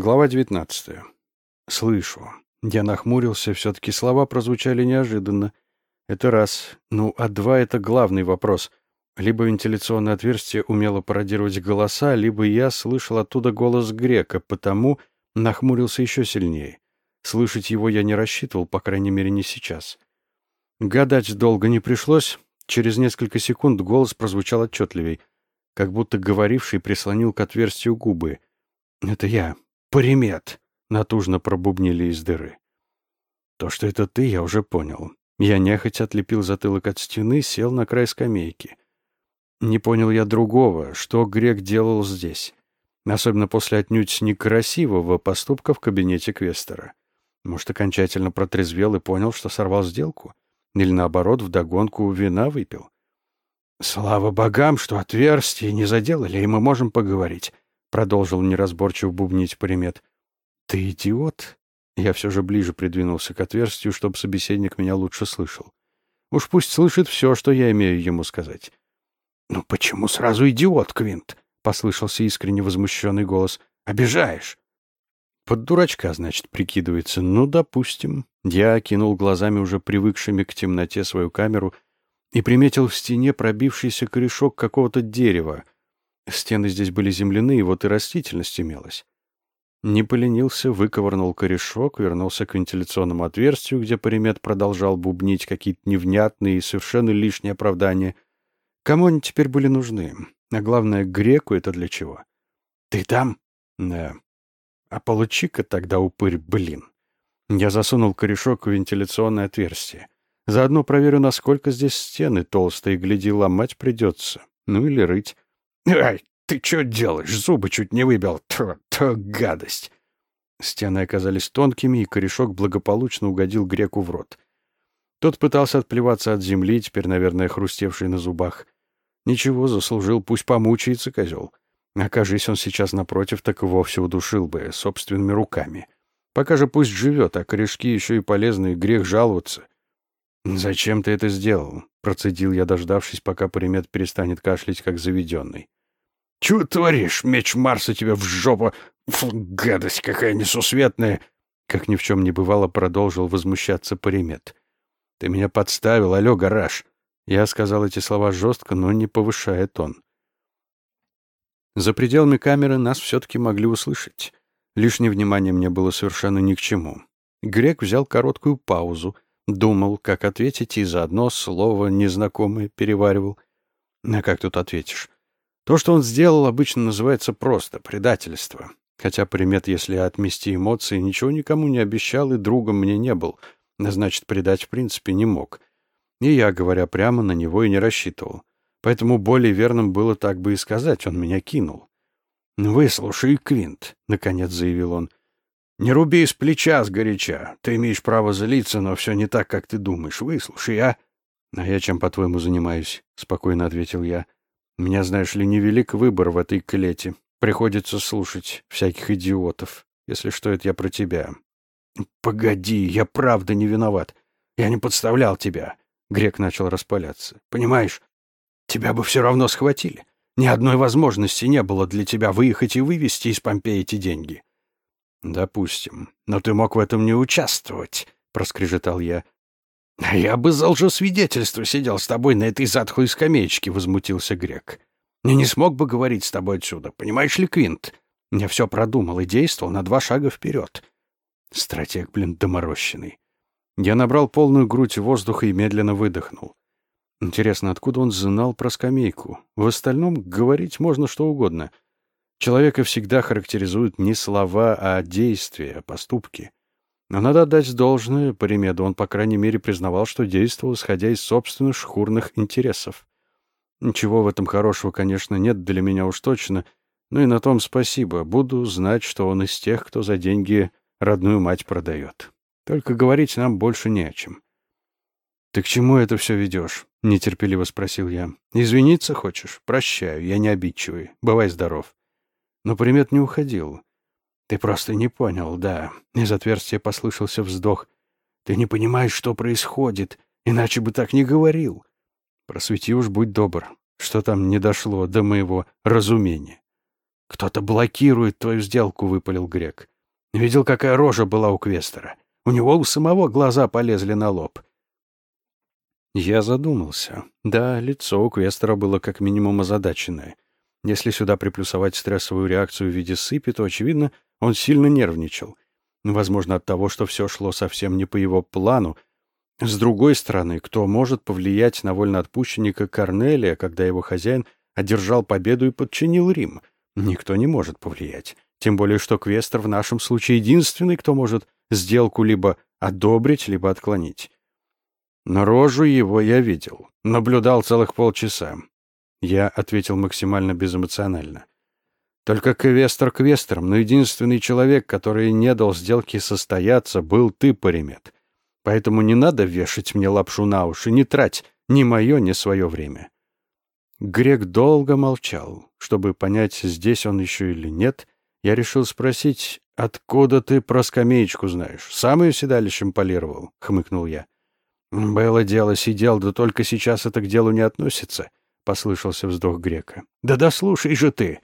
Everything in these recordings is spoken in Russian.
Глава 19. Слышу. Я нахмурился, все-таки слова прозвучали неожиданно. Это раз. Ну, а два — это главный вопрос. Либо вентиляционное отверстие умело пародировать голоса, либо я слышал оттуда голос грека, потому нахмурился еще сильнее. Слышать его я не рассчитывал, по крайней мере, не сейчас. Гадать долго не пришлось. Через несколько секунд голос прозвучал отчетливей, как будто говоривший прислонил к отверстию губы. «Это я. Примет!» — натужно пробубнили из дыры. То, что это ты, я уже понял. Я нехотя отлепил затылок от стены, сел на край скамейки. Не понял я другого, что Грек делал здесь. Особенно после отнюдь некрасивого поступка в кабинете Квестера. Может, окончательно протрезвел и понял, что сорвал сделку? Или, наоборот, вдогонку вина выпил? «Слава богам, что отверстие не заделали, и мы можем поговорить», — продолжил неразборчиво бубнить примет. «Ты идиот?» Я все же ближе придвинулся к отверстию, чтобы собеседник меня лучше слышал. Уж пусть слышит все, что я имею ему сказать. «Ну почему сразу идиот, Квинт?» — послышался искренне возмущенный голос. «Обижаешь!» «Под дурачка, значит, прикидывается. Ну, допустим». Я окинул глазами, уже привыкшими к темноте, свою камеру и приметил в стене пробившийся корешок какого-то дерева. Стены здесь были земляные, вот и растительность имелась. Не поленился, выковырнул корешок, вернулся к вентиляционному отверстию, где Паримет продолжал бубнить какие-то невнятные и совершенно лишние оправдания. Кому они теперь были нужны? А главное, греку это для чего? «Ты там?» «Да». «А получи-ка тогда упырь, блин». Я засунул корешок в вентиляционное отверстие. Заодно проверю, насколько здесь стены толстые, гляди, ломать придется. Ну или рыть. «Ай, ты что делаешь? Зубы чуть не выбил. Тьфу, то гадость!» Стены оказались тонкими, и корешок благополучно угодил греку в рот. Тот пытался отплеваться от земли, теперь, наверное, хрустевший на зубах. Ничего, заслужил, пусть помучается козел. Окажись он сейчас напротив, так и вовсе удушил бы собственными руками. Пока же пусть живет, а корешки еще и полезные, грех жаловаться. «Зачем ты это сделал?» — процедил я, дождавшись, пока примет перестанет кашлять, как заведенный. Чего творишь? Меч Марса тебе в жопу! Фу, гадость какая несусветная!» Как ни в чем не бывало, продолжил возмущаться Паримет. «Ты меня подставил, алло, гараж!» Я сказал эти слова жестко, но не повышая тон. За пределами камеры нас все-таки могли услышать. Лишнее внимание мне было совершенно ни к чему. Грек взял короткую паузу, думал, как ответить, и заодно слово незнакомое переваривал. А как тут ответишь? То, что он сделал, обычно называется просто предательство. Хотя примет, если отмести эмоции, ничего никому не обещал и другом мне не был, значит, предать в принципе не мог. И я, говоря прямо, на него и не рассчитывал. Поэтому более верным было так бы и сказать, он меня кинул. «Выслушай, Квинт», — наконец заявил он. «Не руби с плеча сгоряча. Ты имеешь право злиться, но все не так, как ты думаешь. Выслушай, а?» «А я чем, по-твоему, занимаюсь?» — спокойно ответил я. У меня, знаешь ли, невелик выбор в этой клете. Приходится слушать всяких идиотов. Если что, это я про тебя. Погоди, я правда не виноват. Я не подставлял тебя. Грек начал распаляться. Понимаешь, тебя бы все равно схватили. Ни одной возможности не было для тебя выехать и вывести из Помпеи эти деньги. Допустим. Но ты мог в этом не участвовать, проскрежетал я. «Я бы за лжесвидетельство сидел с тобой на этой затхлой скамеечке», — возмутился Грек. «Я не смог бы говорить с тобой отсюда, понимаешь ли, Квинт? Я все продумал и действовал на два шага вперед». Стратег, блин, доморощенный. Я набрал полную грудь воздуха и медленно выдохнул. Интересно, откуда он знал про скамейку? В остальном говорить можно что угодно. Человека всегда характеризуют не слова, а действия, поступки. Но надо отдать должное Паримеду, он, по крайней мере, признавал, что действовал, исходя из собственных шкурных интересов. Ничего в этом хорошего, конечно, нет для меня уж точно, но и на том спасибо. Буду знать, что он из тех, кто за деньги родную мать продает. Только говорить нам больше не о чем. «Ты к чему это все ведешь?» — нетерпеливо спросил я. «Извиниться хочешь? Прощаю, я не обидчивый. Бывай здоров». Но примет не уходил. «Ты просто не понял, да». Из отверстия послышался вздох. «Ты не понимаешь, что происходит, иначе бы так не говорил». «Просвети уж, будь добр. Что там не дошло до моего разумения?» «Кто-то блокирует твою сделку», — выпалил Грек. Видел, какая рожа была у Квестера. У него у самого глаза полезли на лоб. Я задумался. Да, лицо у Квестера было как минимум озадаченное. Если сюда приплюсовать стрессовую реакцию в виде сыпи, то, очевидно, он сильно нервничал. Возможно, от того, что все шло совсем не по его плану. С другой стороны, кто может повлиять на вольноотпущенника Корнелия, когда его хозяин одержал победу и подчинил Рим? Никто не может повлиять. Тем более, что Квестер в нашем случае единственный, кто может сделку либо одобрить, либо отклонить. Но рожу его я видел. Наблюдал целых полчаса. Я ответил максимально безэмоционально. Только Квестер Квестером, но единственный человек, который не дал сделке состояться, был ты, Паримет. Поэтому не надо вешать мне лапшу на уши, не трать ни мое, ни свое время. Грек долго молчал. Чтобы понять, здесь он еще или нет, я решил спросить, откуда ты про скамеечку знаешь? Сам ее седалищем полировал, — хмыкнул я. Было дело, сидел, да только сейчас это к делу не относится, — послышался вздох Грека. Да дослушай же ты!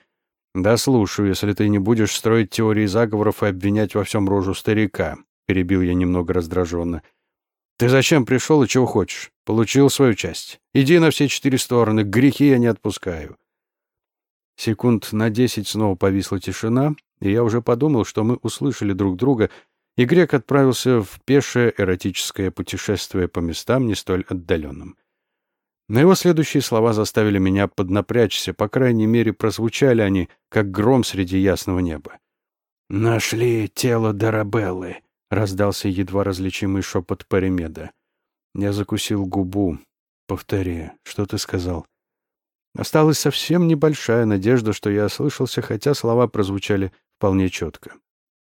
Да слушаю, если ты не будешь строить теории заговоров и обвинять во всем рожу старика, — перебил я немного раздраженно. Ты зачем пришел и чего хочешь? Получил свою часть. Иди на все четыре стороны, грехи я не отпускаю. Секунд на десять снова повисла тишина, и я уже подумал, что мы услышали друг друга, и грек отправился в пешее эротическое путешествие по местам не столь отдаленным. Но его следующие слова заставили меня поднапрячься, по крайней мере, прозвучали они, как гром среди ясного неба. «Нашли тело Дарабеллы», — раздался едва различимый шепот Паримеда. Я закусил губу. «Повтори, что ты сказал?» Осталась совсем небольшая надежда, что я ослышался, хотя слова прозвучали вполне четко.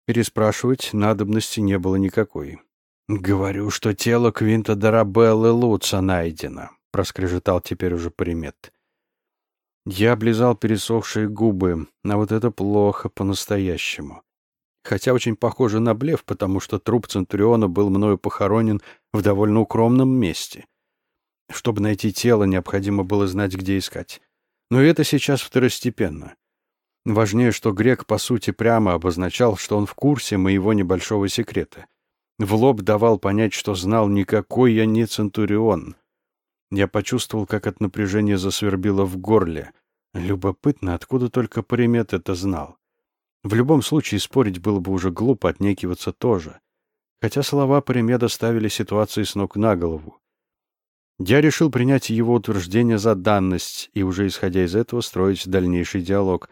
Переспрашивать надобности не было никакой. «Говорю, что тело Квинта Дарабеллы Луца найдено», — проскрежетал теперь уже примет. Я облизал пересохшие губы, а вот это плохо по-настоящему. Хотя очень похоже на блеф, потому что труп Центуриона был мною похоронен в довольно укромном месте. Чтобы найти тело, необходимо было знать, где искать. Но это сейчас второстепенно. Важнее, что грек, по сути, прямо обозначал, что он в курсе моего небольшого секрета. В лоб давал понять, что знал, никакой я не Центурион. Я почувствовал, как от напряжения засвербило в горле. Любопытно, откуда только Паримет это знал. В любом случае, спорить было бы уже глупо, отнекиваться тоже. Хотя слова Паримеда ставили ситуацию с ног на голову. Я решил принять его утверждение за данность и уже исходя из этого строить дальнейший диалог.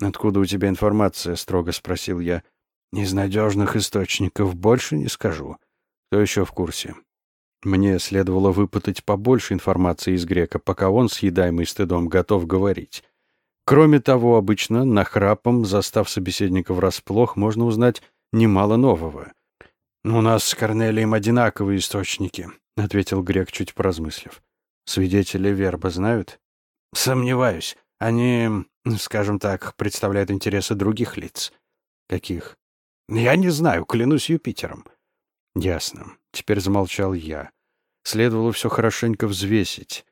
«Откуда у тебя информация?» — строго спросил я. «Из надежных источников больше не скажу. Кто еще в курсе?» Мне следовало выпытать побольше информации из грека, пока он, съедаемый стыдом, готов говорить. Кроме того, обычно, нахрапом, застав собеседника врасплох, можно узнать немало нового. «У нас с Корнелием одинаковые источники», — ответил грек, чуть поразмыслив. «Свидетели верба знают?» «Сомневаюсь. Они, скажем так, представляют интересы других лиц». «Каких?» «Я не знаю, клянусь Юпитером». «Ясно. Теперь замолчал я. Следовало все хорошенько взвесить.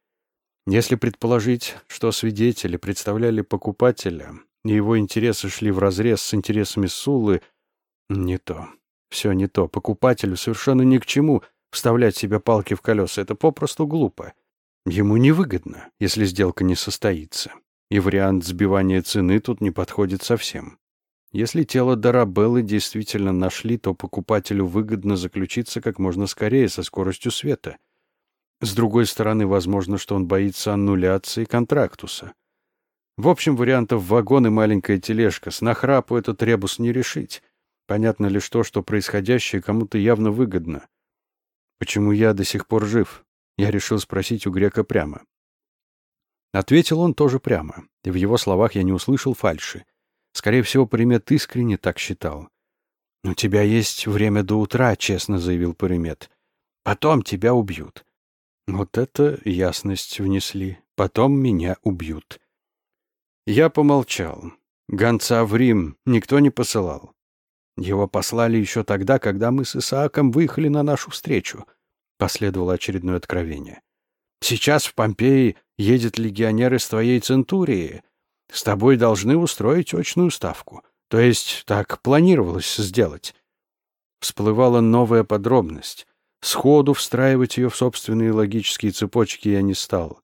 Если предположить, что свидетели представляли покупателя, и его интересы шли вразрез с интересами Сулы, не то. Все не то. Покупателю совершенно ни к чему — вставлять себе палки в колеса. Это попросту глупо. Ему невыгодно, если сделка не состоится. И вариант сбивания цены тут не подходит совсем. Если тело Дарабеллы действительно нашли, то покупателю выгодно заключиться как можно скорее со скоростью света. С другой стороны, возможно, что он боится аннуляции контрактуса. В общем, вариантов вагон и маленькая тележка. С нахрапу этот ребус не решить. Понятно лишь то, что происходящее кому-то явно выгодно. Почему я до сих пор жив? Я решил спросить у грека прямо. Ответил он тоже прямо, и в его словах я не услышал фальши. Скорее всего, Паримет искренне так считал. «У тебя есть время до утра», — честно заявил Паримет. «Потом тебя убьют». Вот это ясность внесли. Потом меня убьют. Я помолчал. Гонца в Рим никто не посылал. Его послали еще тогда, когда мы с Исааком выехали на нашу встречу. Последовало очередное откровение. Сейчас в Помпеи едет легионер из твоей центурии. С тобой должны устроить очную ставку. То есть так планировалось сделать. Всплывала новая подробность. Сходу встраивать ее в собственные логические цепочки я не стал.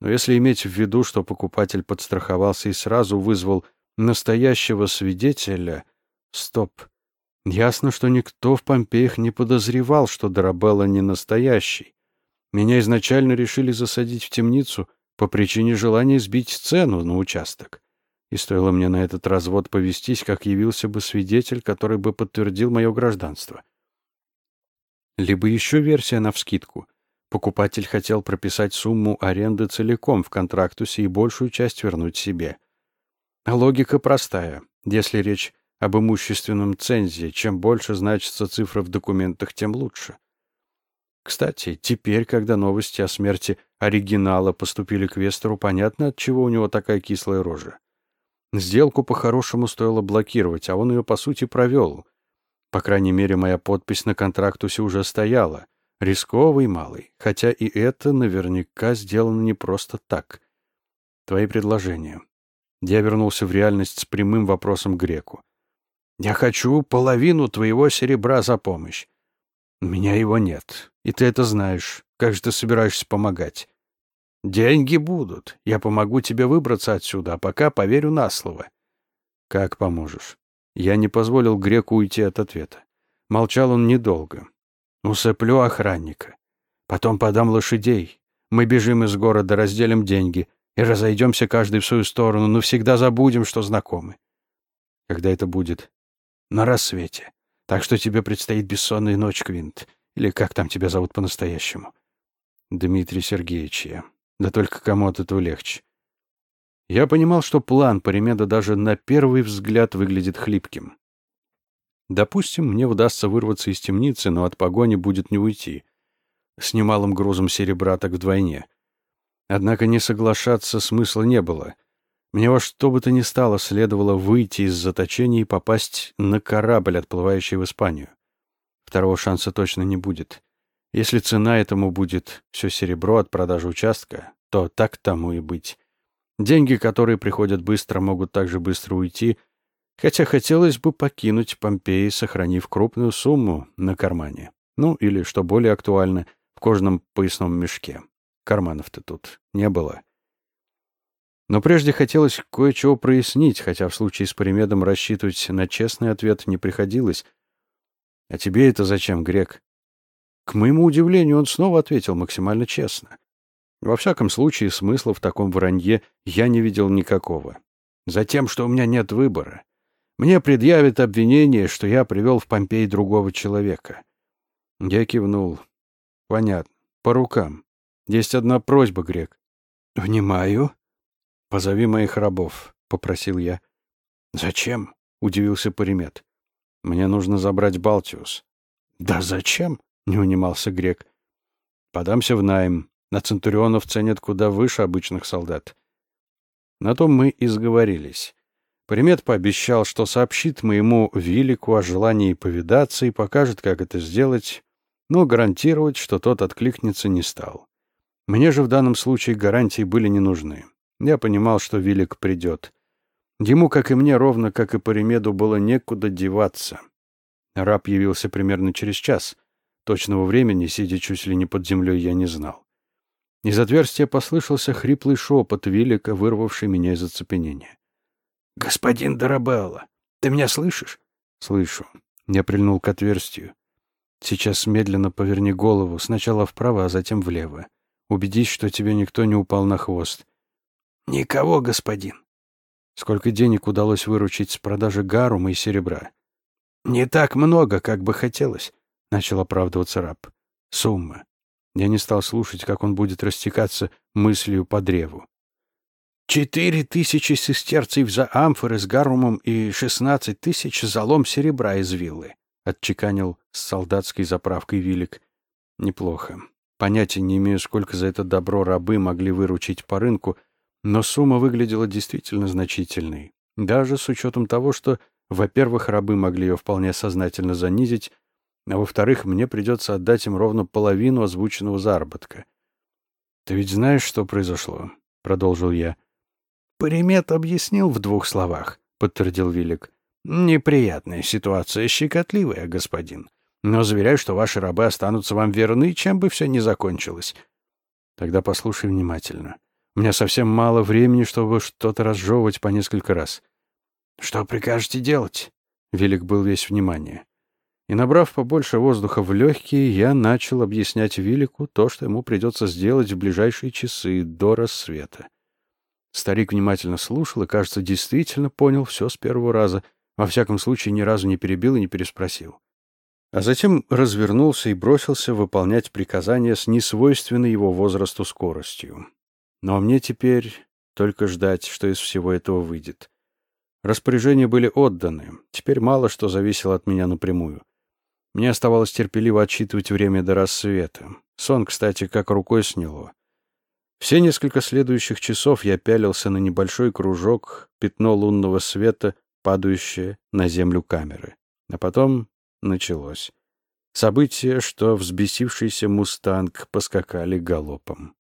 Но если иметь в виду, что покупатель подстраховался и сразу вызвал настоящего свидетеля... Стоп. Ясно, что никто в Помпеях не подозревал, что Дарабелла не настоящий. Меня изначально решили засадить в темницу по причине желания сбить цену на участок. И стоило мне на этот развод повестись, как явился бы свидетель, который бы подтвердил мое гражданство. Либо еще версия навскидку. Покупатель хотел прописать сумму аренды целиком в контрактусе и большую часть вернуть себе. Логика простая. Если речь об имущественном цензе, чем больше значится цифра в документах, тем лучше. Кстати, теперь, когда новости о смерти оригинала поступили к Вестеру, понятно, от чего у него такая кислая рожа. Сделку по-хорошему стоило блокировать, а он ее, по сути, провел. По крайней мере, моя подпись на контрактусе уже стояла. Рисковый малый, хотя и это наверняка сделано не просто так. Твои предложения. Я вернулся в реальность с прямым вопросом Греку. «Я хочу половину твоего серебра за помощь. У меня его нет, и ты это знаешь. Как же ты собираешься помогать?» «Деньги будут. Я помогу тебе выбраться отсюда, а пока поверю на слово». «Как поможешь?» Я не позволил Греку уйти от ответа. Молчал он недолго. «Усыплю охранника. Потом подам лошадей. Мы бежим из города, разделим деньги и разойдемся каждый в свою сторону, но всегда забудем, что знакомы». «Когда это будет?» «На рассвете. Так что тебе предстоит бессонная ночь, Квинт. Или как там тебя зовут по-настоящему?» «Дмитрий Сергеевич я. Да только кому от этого легче. Я понимал, что план Паримеда даже на первый взгляд выглядит хлипким. Допустим, мне удастся вырваться из темницы, но от погони будет не уйти. С немалым грузом серебра так вдвойне. Однако не соглашаться смысла не было. Мне во что бы то ни стало следовало выйти из заточения и попасть на корабль, отплывающий в Испанию. Второго шанса точно не будет. Если цена этому будет все серебро от продажи участка, то так тому и быть. Деньги, которые приходят быстро, могут также быстро уйти, хотя хотелось бы покинуть Помпеи, сохранив крупную сумму на кармане. Ну, или, что более актуально, в кожаном поясном мешке. Карманов-то тут не было. Но прежде хотелось кое-чего прояснить, хотя в случае с Паримедом рассчитывать на честный ответ не приходилось. «А тебе это зачем, Грек?» К моему удивлению, он снова ответил максимально честно. Во всяком случае, смысла в таком вранье я не видел никакого. Затем, что у меня нет выбора. Мне предъявят обвинение, что я привел в Помпей другого человека. Я кивнул. Понятно. По рукам. Есть одна просьба, Грек. Внимаю. Позови моих рабов, попросил я. Зачем? Удивился Паримет. Мне нужно забрать Балтиус. Да зачем? Не унимался грек. Подамся в найм. На центурионов ценят куда выше обычных солдат. На том мы и сговорились. Примет пообещал, что сообщит моему Вилику о желании повидаться и покажет, как это сделать, но гарантировать, что тот откликнется, не стал. Мне же в данном случае гарантии были не нужны. Я понимал, что Вилик придет. Ему, как и мне, ровно как и по ремеду, было некуда деваться. Раб явился примерно через час — Точного времени, сидя чуть ли не под землей, я не знал. Из отверстия послышался хриплый шепот Виллика, вырвавший меня из оцепенения. «Господин Дарабелла, ты меня слышишь?» «Слышу». Я прильнул к отверстию. «Сейчас медленно поверни голову, сначала вправо, а затем влево. Убедись, что тебе никто не упал на хвост». «Никого, господин». «Сколько денег удалось выручить с продажи гарума и серебра?» «Не так много, как бы хотелось. — начал оправдываться раб. «Сумма». Я не стал слушать, как он будет растекаться мыслью по древу. «Четыре тысячи сестерцев за амфоры с гарумом и шестнадцать тысяч за лом серебра из виллы», — отчеканил с солдатской заправкой Вилик. «Неплохо. Понятия не имею, сколько за это добро рабы могли выручить по рынку, но сумма выглядела действительно значительной, даже с учетом того, что, во-первых, рабы могли ее вполне сознательно занизить, а во-вторых, мне придется отдать им ровно половину озвученного заработка. «Ты ведь знаешь, что произошло?» — продолжил я. «Паримет объяснил в двух словах», — подтвердил Вилик. Неприятная ситуация, щекотливая, господин. Но заверяю, что ваши рабы останутся вам верны, чем бы все ни закончилось. Тогда послушай внимательно. У меня совсем мало времени, чтобы что-то разжевывать по несколько раз. Что прикажете делать? Велик был весь внимание. И, набрав побольше воздуха в легкие, я начал объяснять Вилику то, что ему придется сделать в ближайшие часы до рассвета. Старик внимательно слушал и, кажется, действительно понял все с первого раза. Во всяком случае, ни разу не перебил и не переспросил. А затем развернулся и бросился выполнять приказания с несвойственной его возрасту скоростью. Но мне теперь только ждать, что из всего этого выйдет. Распоряжения были отданы. Теперь мало что зависело от меня напрямую. Мне оставалось терпеливо отсчитывать время до рассвета. Сон, кстати, как рукой сняло. Все несколько следующих часов я пялился на небольшой кружок, пятно лунного света, падающее на землю камеры. А потом началось. События, что взбесившийся мустанг поскакали галопом.